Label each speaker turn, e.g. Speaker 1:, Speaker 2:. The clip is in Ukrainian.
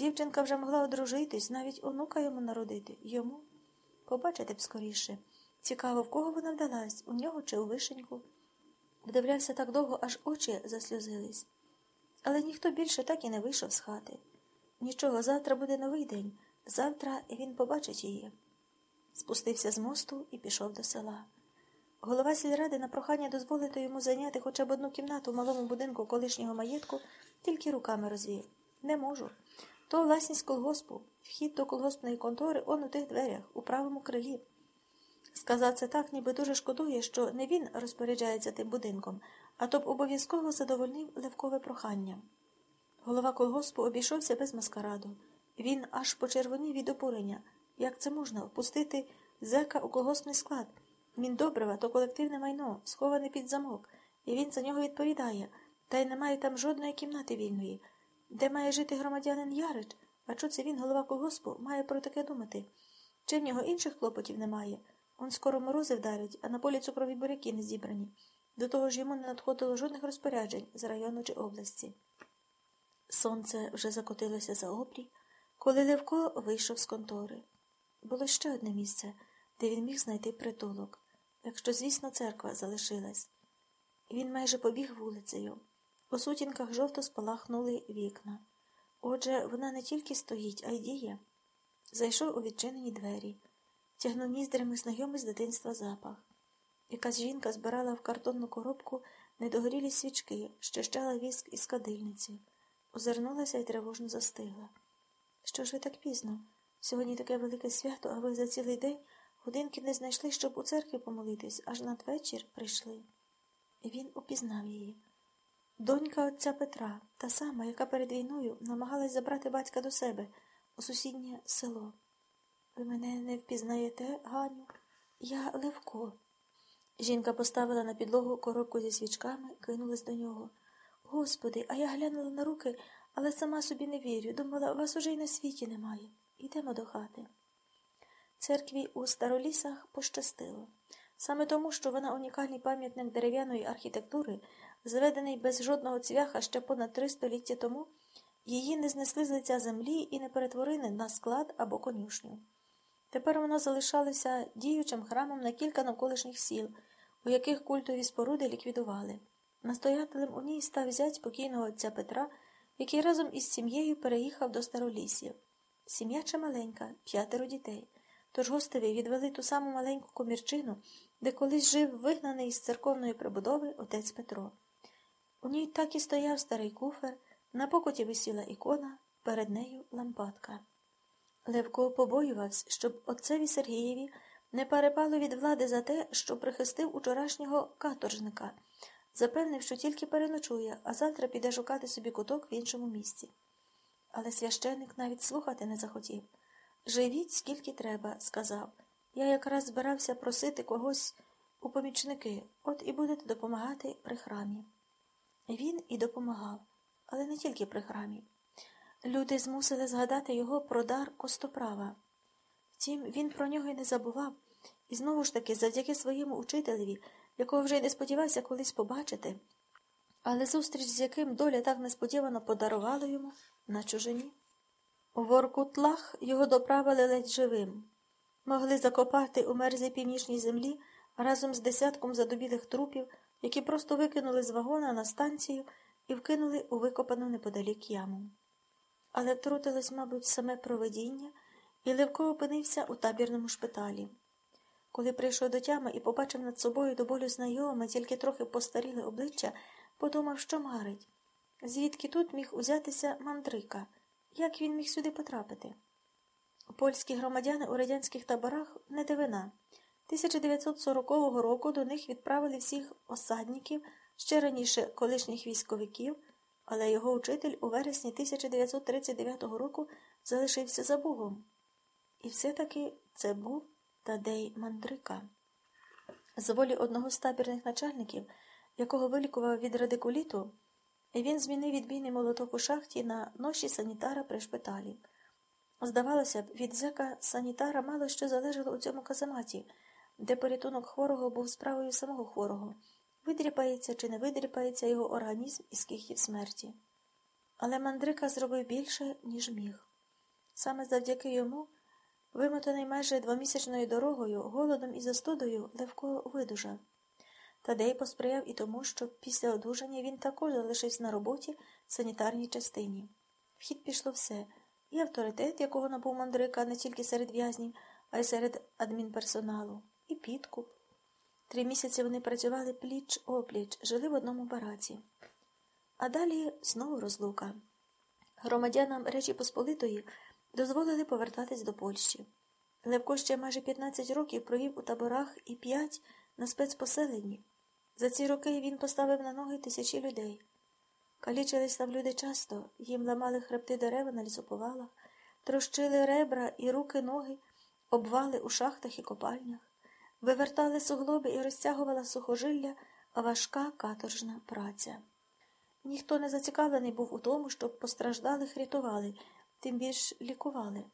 Speaker 1: Дівчинка вже могла одружитись, навіть онука йому народити. Йому побачити б скоріше. Цікаво, в кого вона вдалась, у нього чи у вишеньку. Вдивлявся так довго, аж очі засльозились. Але ніхто більше так і не вийшов з хати. Нічого, завтра буде новий день. Завтра він побачить її. Спустився з мосту і пішов до села. Голова сільради на прохання дозволити йому зайняти хоча б одну кімнату в малому будинку колишнього маєтку, тільки руками розвів. Не можу. То власність колгоспу, вхід до колгоспної контори он у тих дверях, у правому крилі. Сказав це так, ніби дуже шкодує, що не він розпоряджається тим будинком, а то б обов'язково задовольнив левкове прохання. Голова колгоспу обійшовся без маскараду. Він аж почервонів від опурення. Як це можна впустити зека у колгоспний склад? Він добрива, то колективне майно, сховане під замок, і він за нього відповідає, та й немає там жодної кімнати вільної. Де має жити громадянин Ярич? А що це він, голова колгоспу, має про таке думати? Чи в нього інших клопотів немає? Он скоро морози вдарять, а на полі цукрові буряки не зібрані. До того ж йому не надходило жодних розпоряджень з району чи області. Сонце вже закотилося за обрій, коли Левко вийшов з контори. Було ще одне місце, де він міг знайти притулок, якщо, звісно, церква залишилась. Він майже побіг вулицею. У сутінках жовто спалахнули вікна. Отже, вона не тільки стоїть, а й діє. Зайшов у відчинені двері, тягнув ніздрями знайомий з дитинства запах. Якась жінка збирала в картонну коробку недогорілі свічки, щищала віск із кадильниці, озирнулася і тривожно застигла. Що ж ви так пізно? Сьогодні таке велике свято, а ви за цілий день годинки не знайшли, щоб у церкві помолитись, аж надвечір прийшли. Він упізнав її. Донька отця Петра, та сама, яка перед війною намагалась забрати батька до себе у сусіднє село. Ви мене не впізнаєте, Ганю? Я Левко. Жінка поставила на підлогу коробку зі свічками, кинулась до нього. Господи, а я глянула на руки, але сама собі не вірю. Думала, вас уже й на світі немає. Йдемо до хати. Церкві у старолісах пощастило. Саме тому, що вона унікальний пам'ятник дерев'яної архітектури, зведений без жодного цвяха ще понад три століття тому, її не знесли з лиця землі і не перетворили на склад або конюшню. Тепер воно залишалося діючим храмом на кілька навколишніх сіл, у яких культові споруди ліквідували. Настоятелем у ній став зять покійного отця Петра, який разом із сім'єю переїхав до старолісів. Сім'я чималенька, п'ятеро дітей. Тож гостеві відвели ту саму маленьку комірчину, де колись жив вигнаний з церковної прибудови отець Петро. У ній так і стояв старий куфер, на покоті висіла ікона, перед нею лампадка. Левко побоювався, щоб отцеві Сергієві не перепало від влади за те, що прихистив учорашнього каторжника, запевнив, що тільки переночує, а завтра піде шукати собі куток в іншому місці. Але священник навіть слухати не захотів. Живіть, скільки треба, сказав. Я якраз збирався просити когось у помічники, от і будете допомагати при храмі. Він і допомагав, але не тільки при храмі. Люди змусили згадати його про дар костоправа. Втім, він про нього й не забував, і знову ж таки, завдяки своєму учителеві, якого вже й не сподівався колись побачити, але зустріч, з яким доля так несподівано подарувала йому на чужині. У Воркутлах його доправили ледь живим. Могли закопати у мерзлій північній землі разом з десятком задубілих трупів, які просто викинули з вагона на станцію і вкинули у викопану неподалік яму. Але втрутилось, мабуть, саме проведіння, і Левко опинився у табірному шпиталі. Коли прийшов до тями і побачив над собою до болю знайоме, тільки трохи постаріле обличчя, подумав, що марить. Звідки тут міг узятися мандрика? Як він міг сюди потрапити? Польські громадяни у радянських таборах не дивина. 1940 року до них відправили всіх осадників, ще раніше колишніх військовиків, але його учитель у вересні 1939 року залишився за Богом. І все-таки це був Тадей Мандрика. З волі одного з табірних начальників, якого вилікував від радикуліту, він змінив відбійний молоток у шахті на ноші санітара при шпиталі. Здавалося б, від зека санітара мало що залежало у цьому казаматі, де порятунок хворого був справою самого хворого, видріпається чи не видріпається його організм із кихів смерті. Але мандрика зробив більше, ніж міг. Саме завдяки йому, вимотаний майже двомісячною дорогою, голодом і застудою, Левко видужав. Тадей посприяв і тому, що після одужання він також залишився на роботі в санітарній частині. В хід пішло все і авторитет, якого набув мандрика не тільки серед в'язнів, а й серед адмінперсоналу, і підкуп. Три місяці вони працювали пліч опліч, жили в одному бараці. А далі знову розлука. Громадянам Речі Посполитої дозволили повертатись до Польщі. Левко ще майже 15 років провів у таборах і 5 на спецпоселенні. За ці роки він поставив на ноги тисячі людей. Калічились там люди часто, їм ламали хребти дерева на лісоповалах, трощили ребра і руки, ноги, обвали у шахтах і копальнях, вивертали суглоби і розтягувала сухожилля важка каторжна праця. Ніхто не зацікавлений був у тому, щоб постраждалих рятували, тим більш лікували.